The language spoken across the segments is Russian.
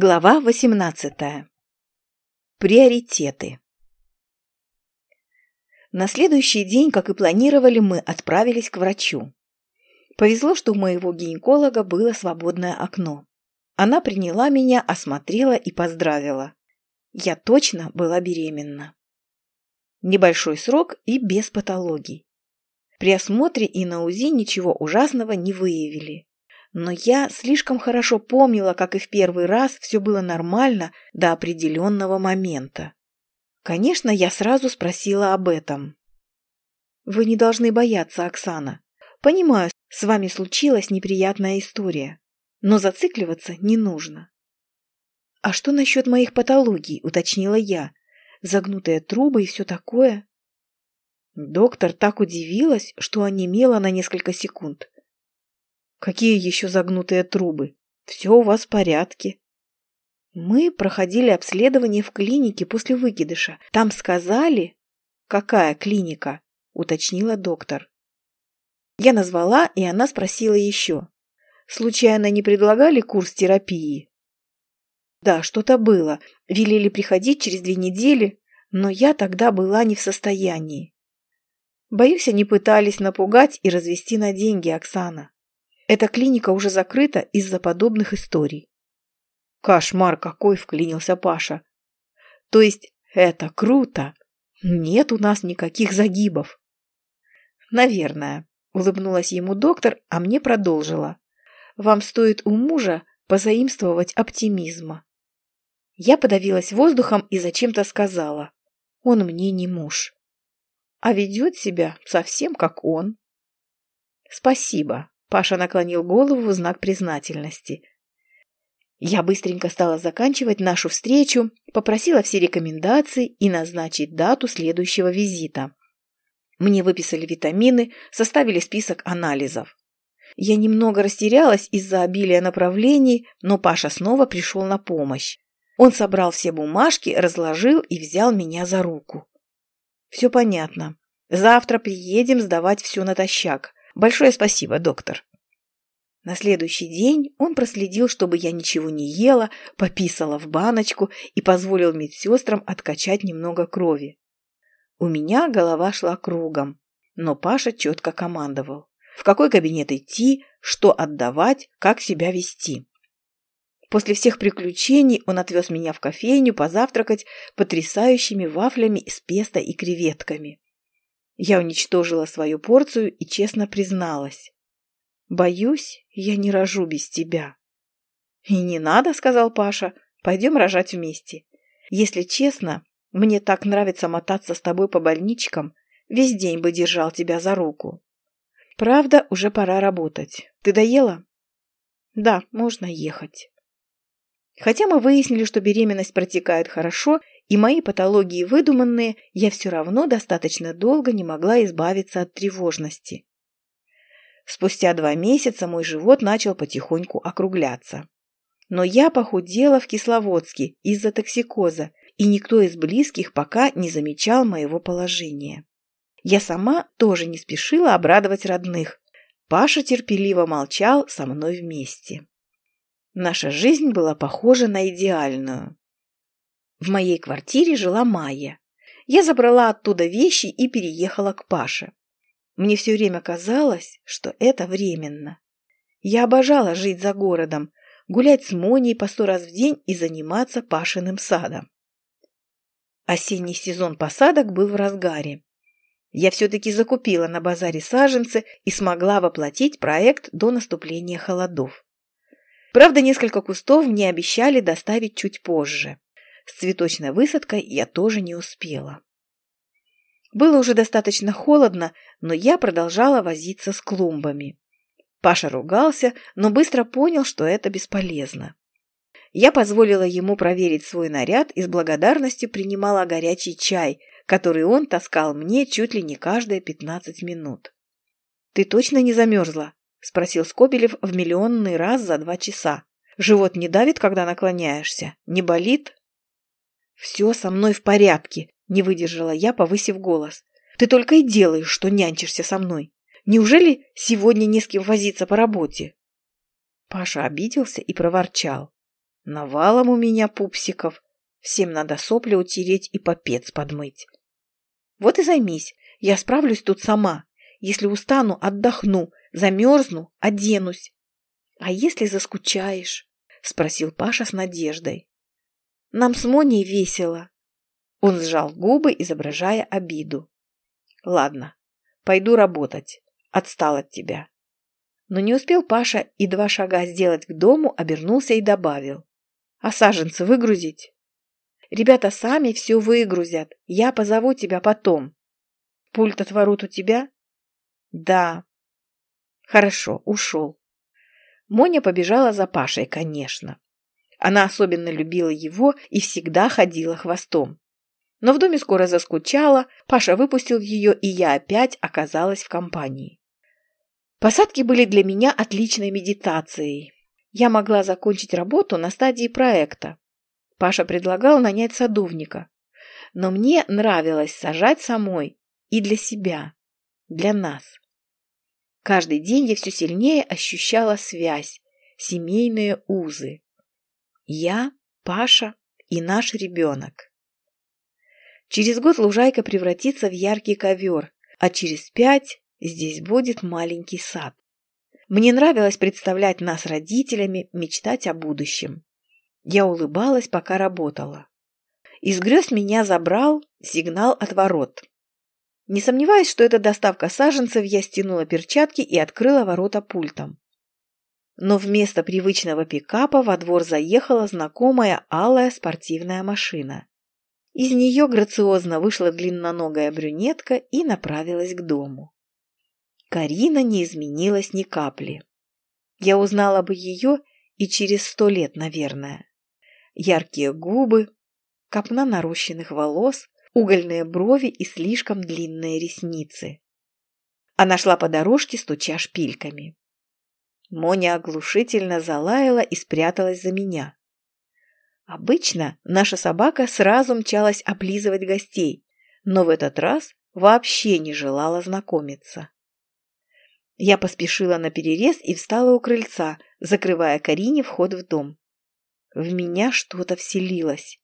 Глава 18. Приоритеты. На следующий день, как и планировали, мы отправились к врачу. Повезло, что у моего гинеколога было свободное окно. Она приняла меня, осмотрела и поздравила. Я точно была беременна. Небольшой срок и без патологий. При осмотре и на УЗИ ничего ужасного не выявили. Но я слишком хорошо помнила, как и в первый раз все было нормально до определенного момента. Конечно, я сразу спросила об этом. «Вы не должны бояться, Оксана. Понимаю, с вами случилась неприятная история, но зацикливаться не нужно». «А что насчет моих патологий?» – уточнила я. «Загнутые трубы и все такое?» Доктор так удивилась, что онемела на несколько секунд. Какие еще загнутые трубы? Все у вас в порядке. Мы проходили обследование в клинике после выкидыша. Там сказали... Какая клиника? Уточнила доктор. Я назвала, и она спросила еще. Случайно не предлагали курс терапии? Да, что-то было. Велели приходить через две недели, но я тогда была не в состоянии. Боюсь, они пытались напугать и развести на деньги Оксана. Эта клиника уже закрыта из-за подобных историй. Кошмар какой, вклинился Паша. То есть это круто. Нет у нас никаких загибов. Наверное, улыбнулась ему доктор, а мне продолжила. Вам стоит у мужа позаимствовать оптимизма. Я подавилась воздухом и зачем-то сказала. Он мне не муж. А ведет себя совсем как он. Спасибо, Паша наклонил голову в знак признательности. Я быстренько стала заканчивать нашу встречу, попросила все рекомендации и назначить дату следующего визита. Мне выписали витамины, составили список анализов. Я немного растерялась из-за обилия направлений, но Паша снова пришел на помощь. Он собрал все бумажки, разложил и взял меня за руку. «Все понятно. Завтра приедем сдавать все натощак. Большое спасибо, доктор. На следующий день он проследил, чтобы я ничего не ела, пописала в баночку и позволил медсестрам откачать немного крови. У меня голова шла кругом, но Паша четко командовал. В какой кабинет идти, что отдавать, как себя вести. После всех приключений он отвез меня в кофейню позавтракать потрясающими вафлями из песто и креветками. Я уничтожила свою порцию и честно призналась. «Боюсь, я не рожу без тебя». «И не надо», — сказал Паша, — «пойдем рожать вместе. Если честно, мне так нравится мотаться с тобой по больничкам, весь день бы держал тебя за руку. Правда, уже пора работать. Ты доела?» «Да, можно ехать». Хотя мы выяснили, что беременность протекает хорошо, и мои патологии выдуманные, я все равно достаточно долго не могла избавиться от тревожности. Спустя два месяца мой живот начал потихоньку округляться. Но я похудела в Кисловодске из-за токсикоза, и никто из близких пока не замечал моего положения. Я сама тоже не спешила обрадовать родных. Паша терпеливо молчал со мной вместе. Наша жизнь была похожа на идеальную. В моей квартире жила Майя. Я забрала оттуда вещи и переехала к Паше. Мне все время казалось, что это временно. Я обожала жить за городом, гулять с Моней по сто раз в день и заниматься Пашиным садом. Осенний сезон посадок был в разгаре. Я все-таки закупила на базаре саженцы и смогла воплотить проект до наступления холодов. Правда, несколько кустов мне обещали доставить чуть позже. С цветочной высадкой я тоже не успела. Было уже достаточно холодно, но я продолжала возиться с клумбами. Паша ругался, но быстро понял, что это бесполезно. Я позволила ему проверить свой наряд и с благодарностью принимала горячий чай, который он таскал мне чуть ли не каждые пятнадцать минут. «Ты точно не замерзла?» – спросил Скобелев в миллионный раз за два часа. «Живот не давит, когда наклоняешься? Не болит?» «Все со мной в порядке», — не выдержала я, повысив голос. «Ты только и делаешь, что нянчишься со мной. Неужели сегодня не с кем возиться по работе?» Паша обиделся и проворчал. Навалом у меня пупсиков. Всем надо сопли утереть и попец подмыть. Вот и займись, я справлюсь тут сама. Если устану, отдохну, замерзну, оденусь. А если заскучаешь? Спросил Паша с надеждой. Нам с Моней весело. Он сжал губы, изображая обиду. Ладно, пойду работать. Отстал от тебя. Но не успел Паша и два шага сделать к дому, обернулся и добавил. А саженцы выгрузить? Ребята сами все выгрузят. Я позову тебя потом. Пульт от ворот у тебя? Да. Хорошо, ушел. Моня побежала за Пашей, конечно. Она особенно любила его и всегда ходила хвостом. Но в доме скоро заскучала, Паша выпустил ее, и я опять оказалась в компании. Посадки были для меня отличной медитацией. Я могла закончить работу на стадии проекта. Паша предлагал нанять садовника. Но мне нравилось сажать самой и для себя, для нас. Каждый день я все сильнее ощущала связь, семейные узы. Я, Паша и наш ребенок. Через год лужайка превратится в яркий ковер, а через пять здесь будет маленький сад. Мне нравилось представлять нас родителями, мечтать о будущем. Я улыбалась, пока работала. Из грез меня забрал сигнал от ворот. Не сомневаясь, что это доставка саженцев, я стянула перчатки и открыла ворота пультом. Но вместо привычного пикапа во двор заехала знакомая алая спортивная машина. Из нее грациозно вышла длинноногая брюнетка и направилась к дому. Карина не изменилась ни капли. Я узнала бы ее и через сто лет, наверное. Яркие губы, копна нарощенных волос, угольные брови и слишком длинные ресницы. Она шла по дорожке, стуча шпильками. Моня оглушительно залаяла и спряталась за меня. Обычно наша собака сразу мчалась облизывать гостей, но в этот раз вообще не желала знакомиться. Я поспешила на перерез и встала у крыльца, закрывая Карине вход в дом. В меня что-то вселилось.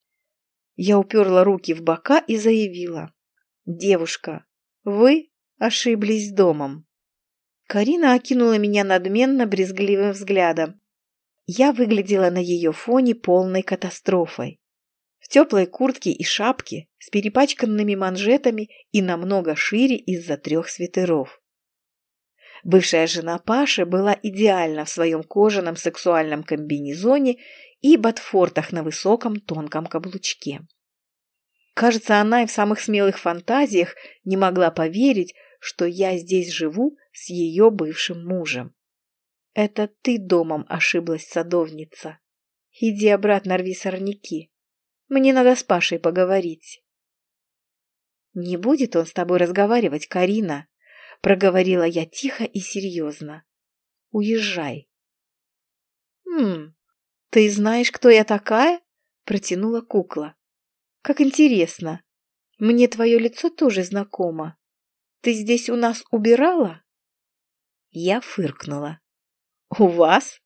Я уперла руки в бока и заявила. «Девушка, вы ошиблись домом». Карина окинула меня надменно брезгливым взглядом. Я выглядела на ее фоне полной катастрофой. В теплой куртке и шапке, с перепачканными манжетами и намного шире из-за трех свитеров. Бывшая жена Паши была идеальна в своем кожаном сексуальном комбинезоне и ботфортах на высоком тонком каблучке. Кажется, она и в самых смелых фантазиях не могла поверить, что я здесь живу с ее бывшим мужем. Это ты домом ошиблась, садовница. Иди обратно рви сорняки. Мне надо с Пашей поговорить. Не будет он с тобой разговаривать, Карина, проговорила я тихо и серьезно. Уезжай. Хм, «Ты знаешь, кто я такая?» – протянула кукла. «Как интересно. Мне твое лицо тоже знакомо. Ты здесь у нас убирала?» Я фыркнула. «У вас?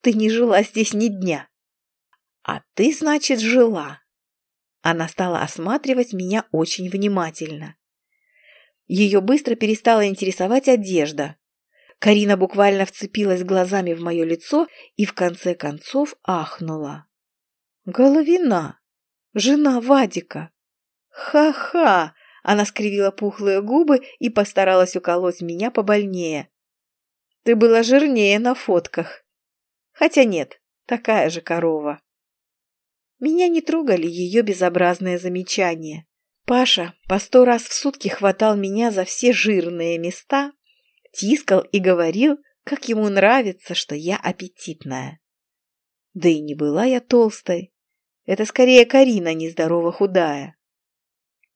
Ты не жила здесь ни дня. А ты, значит, жила». Она стала осматривать меня очень внимательно. Ее быстро перестала интересовать одежда, Карина буквально вцепилась глазами в мое лицо и в конце концов ахнула. «Головина! Жена Вадика!» «Ха-ха!» Она скривила пухлые губы и постаралась уколоть меня побольнее. «Ты была жирнее на фотках. Хотя нет, такая же корова». Меня не трогали ее безобразные замечания. Паша по сто раз в сутки хватал меня за все жирные места, тискал и говорил, как ему нравится, что я аппетитная. Да и не была я толстой. Это скорее Карина нездорово худая.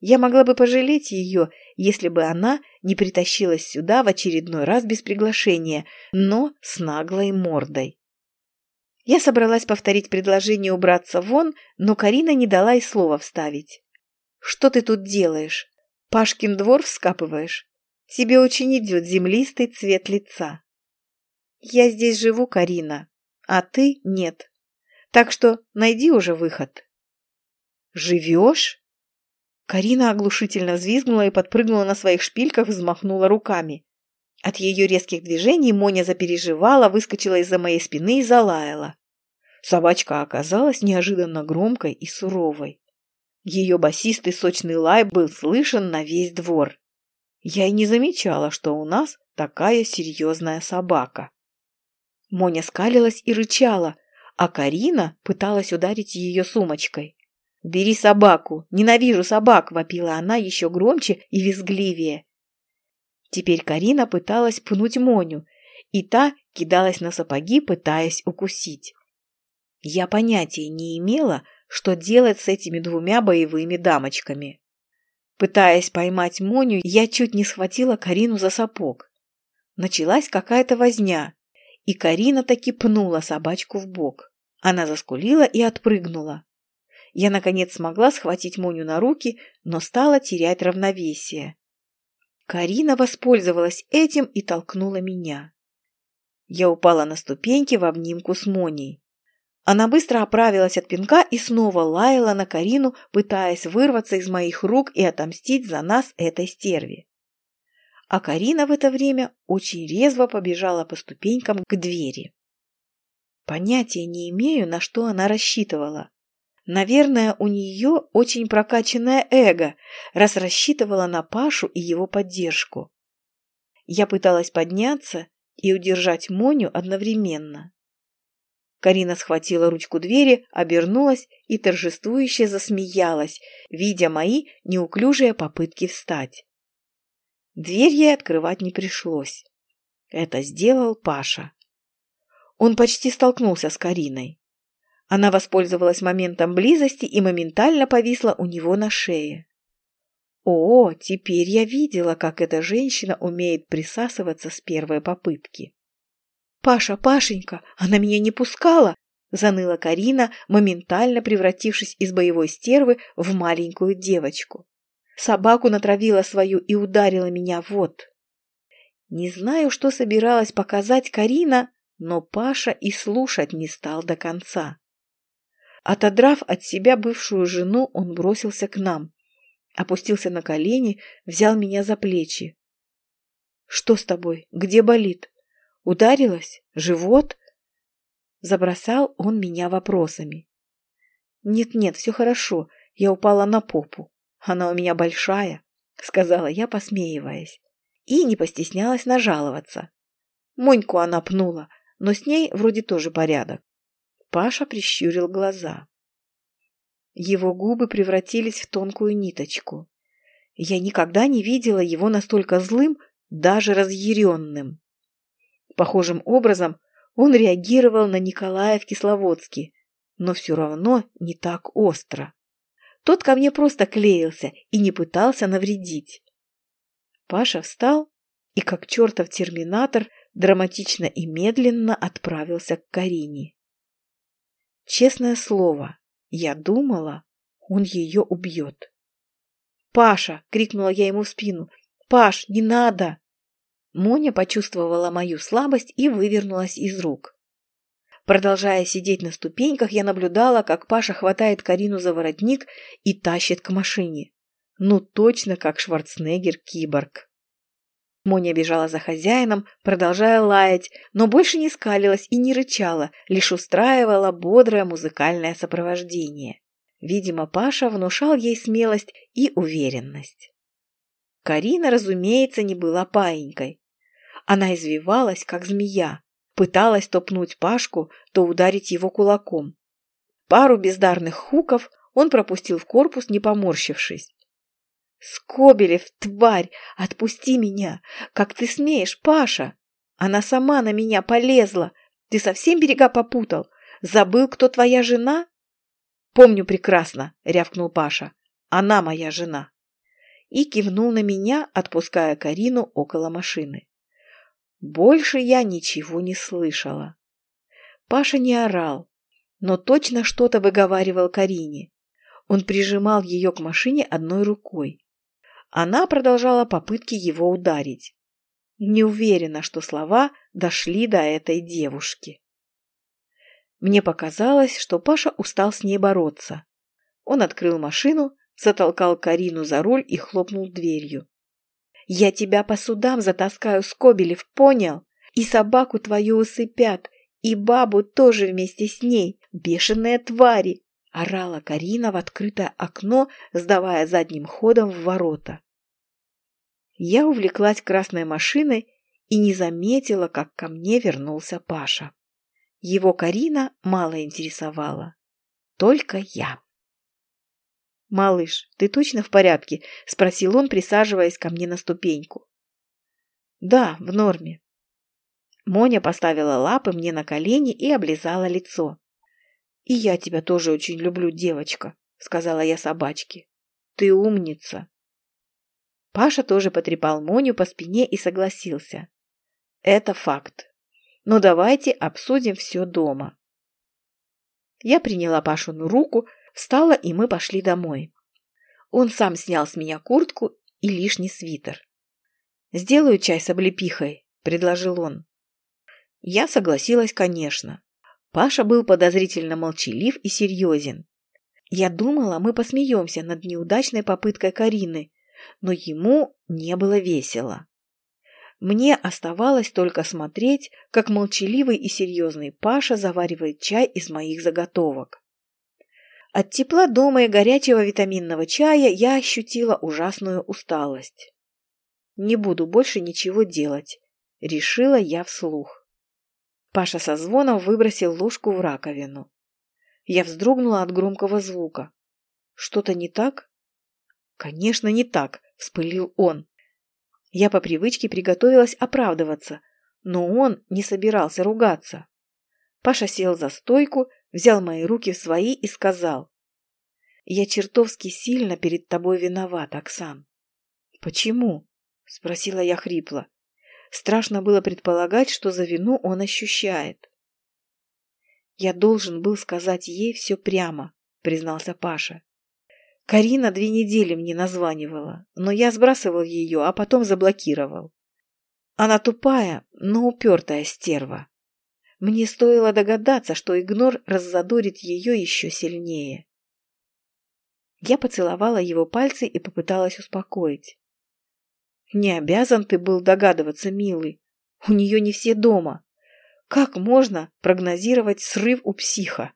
Я могла бы пожалеть ее, если бы она не притащилась сюда в очередной раз без приглашения, но с наглой мордой. Я собралась повторить предложение убраться вон, но Карина не дала и слова вставить. «Что ты тут делаешь? Пашкин двор вскапываешь? Тебе очень идет землистый цвет лица. Я здесь живу, Карина, а ты нет. Так что найди уже выход. Живешь? Карина оглушительно взвизгнула и подпрыгнула на своих шпильках, взмахнула руками. От ее резких движений Моня запереживала, выскочила из-за моей спины и залаяла. Собачка оказалась неожиданно громкой и суровой. Ее басистый сочный лай был слышен на весь двор. Я и не замечала, что у нас такая серьезная собака. Моня скалилась и рычала, а Карина пыталась ударить ее сумочкой. «Бери собаку! Ненавижу собак!» – вопила она еще громче и визгливее. Теперь Карина пыталась пнуть Моню, и та кидалась на сапоги, пытаясь укусить. Я понятия не имела, что делать с этими двумя боевыми дамочками. Пытаясь поймать Моню, я чуть не схватила Карину за сапог. Началась какая-то возня, и Карина таки пнула собачку в бок. Она заскулила и отпрыгнула. Я, наконец, смогла схватить Моню на руки, но стала терять равновесие. Карина воспользовалась этим и толкнула меня. Я упала на ступеньки в обнимку с Моней. Она быстро оправилась от пинка и снова лаяла на Карину, пытаясь вырваться из моих рук и отомстить за нас этой стерве. А Карина в это время очень резво побежала по ступенькам к двери. Понятия не имею, на что она рассчитывала. Наверное, у нее очень прокачанное эго, раз рассчитывала на Пашу и его поддержку. Я пыталась подняться и удержать Моню одновременно. Карина схватила ручку двери, обернулась и торжествующе засмеялась, видя мои неуклюжие попытки встать. Дверь ей открывать не пришлось. Это сделал Паша. Он почти столкнулся с Кариной. Она воспользовалась моментом близости и моментально повисла у него на шее. О, теперь я видела, как эта женщина умеет присасываться с первой попытки. «Паша, Пашенька, она меня не пускала!» заныла Карина, моментально превратившись из боевой стервы в маленькую девочку. Собаку натравила свою и ударила меня вот. Не знаю, что собиралась показать Карина, но Паша и слушать не стал до конца. Отодрав от себя бывшую жену, он бросился к нам. Опустился на колени, взял меня за плечи. «Что с тобой? Где болит?» Ударилась? Живот? Забросал он меня вопросами. Нет-нет, все хорошо. Я упала на попу. Она у меня большая, сказала я, посмеиваясь. И не постеснялась нажаловаться. Моньку она пнула, но с ней вроде тоже порядок. Паша прищурил глаза. Его губы превратились в тонкую ниточку. Я никогда не видела его настолько злым, даже разъяренным. Похожим образом он реагировал на Николая в Кисловодске, но все равно не так остро. Тот ко мне просто клеился и не пытался навредить. Паша встал и, как чертов терминатор, драматично и медленно отправился к Карине. Честное слово, я думала, он ее убьет. «Паша!» — крикнула я ему в спину. «Паш, не надо!» Моня почувствовала мою слабость и вывернулась из рук. Продолжая сидеть на ступеньках, я наблюдала, как Паша хватает Карину за воротник и тащит к машине. Ну точно как Шварценеггер-киборг. Моня бежала за хозяином, продолжая лаять, но больше не скалилась и не рычала, лишь устраивала бодрое музыкальное сопровождение. Видимо, Паша внушал ей смелость и уверенность. Карина, разумеется, не была паинькой. Она извивалась, как змея, пыталась то пнуть Пашку, то ударить его кулаком. Пару бездарных хуков он пропустил в корпус, не поморщившись. «Скобелев, тварь, отпусти меня! Как ты смеешь, Паша? Она сама на меня полезла! Ты совсем берега попутал? Забыл, кто твоя жена?» «Помню прекрасно», — рявкнул Паша. «Она моя жена». И кивнул на меня, отпуская Карину около машины. Больше я ничего не слышала. Паша не орал, но точно что-то выговаривал Карине. Он прижимал ее к машине одной рукой. Она продолжала попытки его ударить. Не уверена, что слова дошли до этой девушки. Мне показалось, что Паша устал с ней бороться. Он открыл машину, затолкал Карину за руль и хлопнул дверью. «Я тебя по судам затаскаю, Скобелев, понял? И собаку твою усыпят, и бабу тоже вместе с ней, бешеные твари!» Орала Карина в открытое окно, сдавая задним ходом в ворота. Я увлеклась красной машиной и не заметила, как ко мне вернулся Паша. Его Карина мало интересовала. Только я. «Малыш, ты точно в порядке?» – спросил он, присаживаясь ко мне на ступеньку. «Да, в норме». Моня поставила лапы мне на колени и облизала лицо. «И я тебя тоже очень люблю, девочка», – сказала я собачке. «Ты умница». Паша тоже потрепал Моню по спине и согласился. «Это факт. Но давайте обсудим все дома. Я приняла Пашину руку, встала, и мы пошли домой. Он сам снял с меня куртку и лишний свитер. «Сделаю чай с облепихой», — предложил он. Я согласилась, конечно. Паша был подозрительно молчалив и серьезен. Я думала, мы посмеемся над неудачной попыткой Карины, но ему не было весело. Мне оставалось только смотреть, как молчаливый и серьезный Паша заваривает чай из моих заготовок. От тепла дома и горячего витаминного чая я ощутила ужасную усталость. «Не буду больше ничего делать», — решила я вслух. Паша со звоном выбросил ложку в раковину. Я вздрогнула от громкого звука. «Что-то не так?» «Конечно, не так», — вспылил он. Я по привычке приготовилась оправдываться, но он не собирался ругаться. Паша сел за стойку, взял мои руки в свои и сказал. «Я чертовски сильно перед тобой виноват, Оксан». «Почему?» – спросила я хрипло. Страшно было предполагать, что за вину он ощущает. «Я должен был сказать ей все прямо», – признался Паша. Карина две недели мне названивала, но я сбрасывал ее, а потом заблокировал. Она тупая, но упертая стерва. Мне стоило догадаться, что игнор раззадорит ее еще сильнее. Я поцеловала его пальцы и попыталась успокоить. «Не обязан ты был догадываться, милый. У нее не все дома. Как можно прогнозировать срыв у психа?»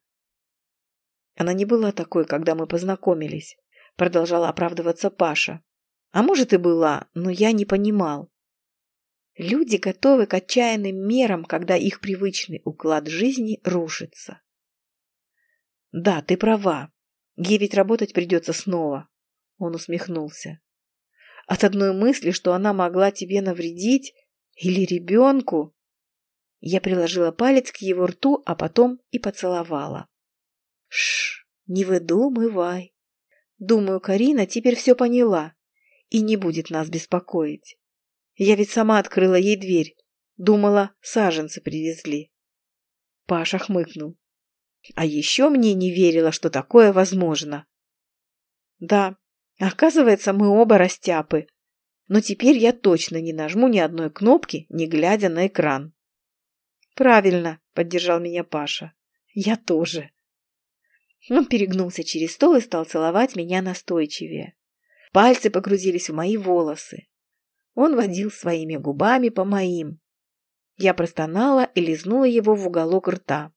Она не была такой, когда мы познакомились, продолжала оправдываться Паша. А может и была, но я не понимал. Люди готовы к отчаянным мерам, когда их привычный уклад жизни рушится. Да, ты права. Ей ведь работать придется снова. Он усмехнулся. От одной мысли, что она могла тебе навредить, или ребенку. Я приложила палец к его рту, а потом и поцеловала. Шш, не выдумывай. Думаю, Карина теперь все поняла и не будет нас беспокоить. Я ведь сама открыла ей дверь. Думала, саженцы привезли. Паша хмыкнул. А еще мне не верила, что такое возможно. Да, оказывается, мы оба растяпы. Но теперь я точно не нажму ни одной кнопки, не глядя на экран. Правильно, поддержал меня Паша. Я тоже. Он перегнулся через стол и стал целовать меня настойчивее. Пальцы погрузились в мои волосы. Он водил своими губами по моим. Я простонала и лизнула его в уголок рта.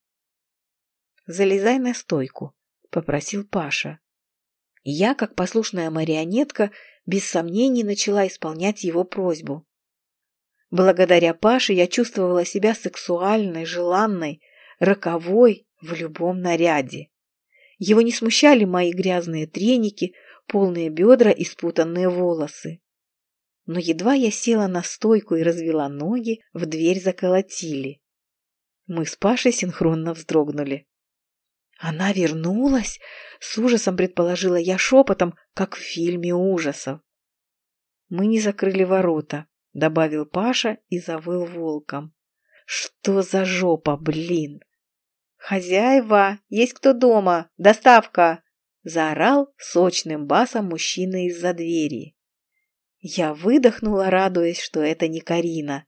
«Залезай на стойку», — попросил Паша. Я, как послушная марионетка, без сомнений начала исполнять его просьбу. Благодаря Паше я чувствовала себя сексуальной, желанной, роковой в любом наряде. Его не смущали мои грязные треники, полные бедра и спутанные волосы. Но едва я села на стойку и развела ноги, в дверь заколотили. Мы с Пашей синхронно вздрогнули. «Она вернулась?» — с ужасом предположила я шепотом, как в фильме ужасов. «Мы не закрыли ворота», — добавил Паша и завыл волком. «Что за жопа, блин!» «Хозяева, есть кто дома? Доставка!» Заорал сочным басом мужчина из-за двери. Я выдохнула, радуясь, что это не Карина.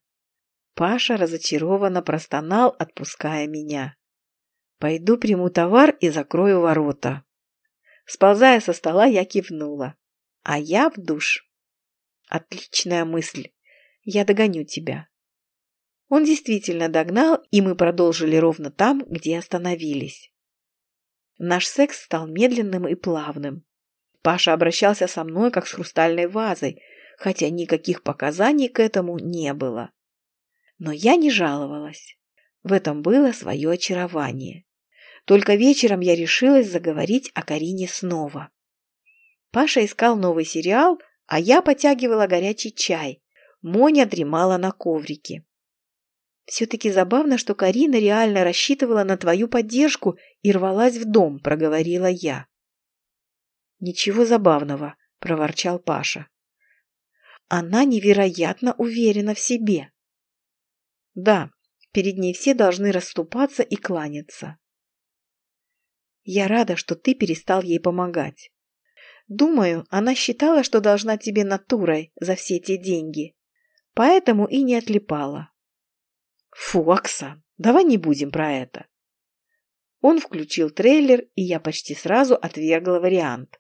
Паша разочарованно простонал, отпуская меня. Пойду приму товар и закрою ворота. Сползая со стола, я кивнула. А я в душ. Отличная мысль. Я догоню тебя. Он действительно догнал, и мы продолжили ровно там, где остановились. Наш секс стал медленным и плавным. Паша обращался со мной, как с хрустальной вазой, хотя никаких показаний к этому не было. Но я не жаловалась. В этом было свое очарование. Только вечером я решилась заговорить о Карине снова. Паша искал новый сериал, а я потягивала горячий чай. Моня дремала на коврике. «Все-таки забавно, что Карина реально рассчитывала на твою поддержку и рвалась в дом», — проговорила я. «Ничего забавного», — проворчал Паша. «Она невероятно уверена в себе». «Да, перед ней все должны расступаться и кланяться». «Я рада, что ты перестал ей помогать. Думаю, она считала, что должна тебе натурой за все те деньги, поэтому и не отлипала». «Фу, Оксан, давай не будем про это». Он включил трейлер, и я почти сразу отвергла вариант.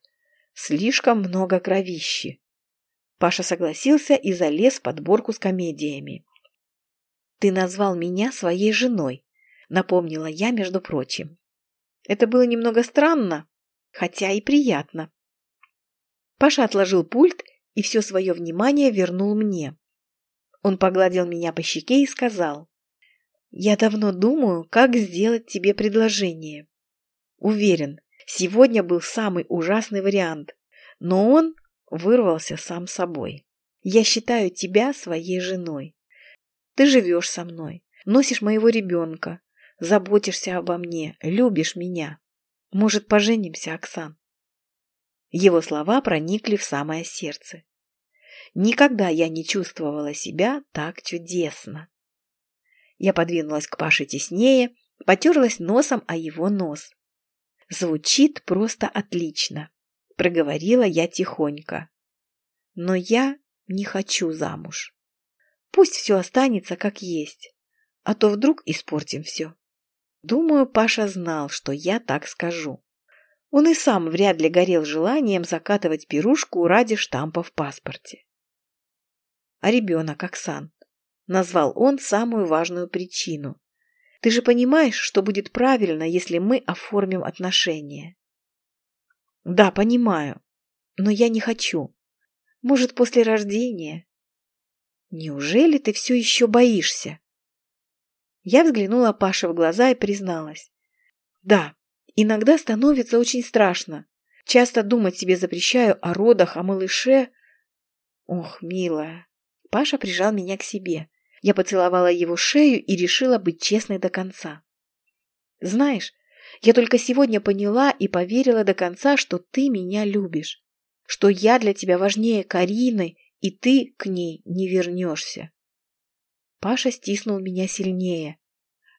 Слишком много кровищи. Паша согласился и залез в подборку с комедиями. «Ты назвал меня своей женой», — напомнила я, между прочим. Это было немного странно, хотя и приятно. Паша отложил пульт и все свое внимание вернул мне. Он погладил меня по щеке и сказал, «Я давно думаю, как сделать тебе предложение. Уверен, Сегодня был самый ужасный вариант, но он вырвался сам собой. Я считаю тебя своей женой. Ты живешь со мной, носишь моего ребенка, заботишься обо мне, любишь меня. Может, поженимся, Оксан?» Его слова проникли в самое сердце. Никогда я не чувствовала себя так чудесно. Я подвинулась к Паше теснее, потерлась носом о его нос. Звучит просто отлично, проговорила я тихонько. Но я не хочу замуж. Пусть все останется как есть, а то вдруг испортим все. Думаю, Паша знал, что я так скажу. Он и сам вряд ли горел желанием закатывать пирушку ради штампа в паспорте. А ребенок Оксан назвал он самую важную причину, ты же понимаешь, что будет правильно, если мы оформим отношения? Да, понимаю. Но я не хочу. Может, после рождения? Неужели ты все еще боишься? Я взглянула Паше в глаза и призналась. Да, иногда становится очень страшно. Часто думать себе запрещаю о родах, о малыше. Ох, милая. Паша прижал меня к себе. Я поцеловала его шею и решила быть честной до конца. «Знаешь, я только сегодня поняла и поверила до конца, что ты меня любишь, что я для тебя важнее Карины, и ты к ней не вернешься». Паша стиснул меня сильнее.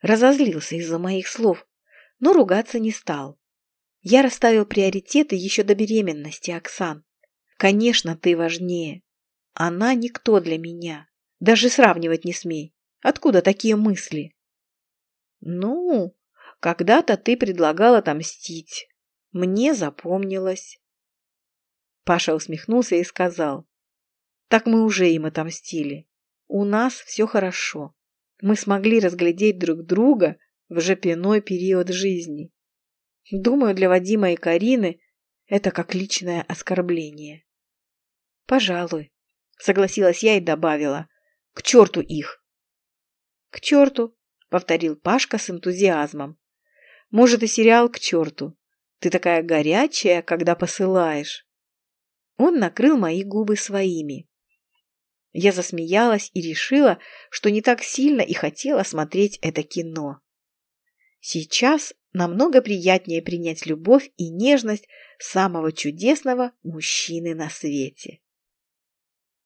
Разозлился из-за моих слов, но ругаться не стал. Я расставил приоритеты еще до беременности, Оксан. Конечно, ты важнее. Она никто для меня. Даже сравнивать не смей. Откуда такие мысли? Ну, когда-то ты предлагал отомстить. Мне запомнилось. Паша усмехнулся и сказал. Так мы уже им отомстили. У нас все хорошо. Мы смогли разглядеть друг друга в жопяной период жизни. Думаю, для Вадима и Карины это как личное оскорбление. Пожалуй, согласилась я и добавила. К черту их!» «К черту!» — повторил Пашка с энтузиазмом. «Может, и сериал к черту. Ты такая горячая, когда посылаешь». Он накрыл мои губы своими. Я засмеялась и решила, что не так сильно и хотела смотреть это кино. Сейчас намного приятнее принять любовь и нежность самого чудесного мужчины на свете.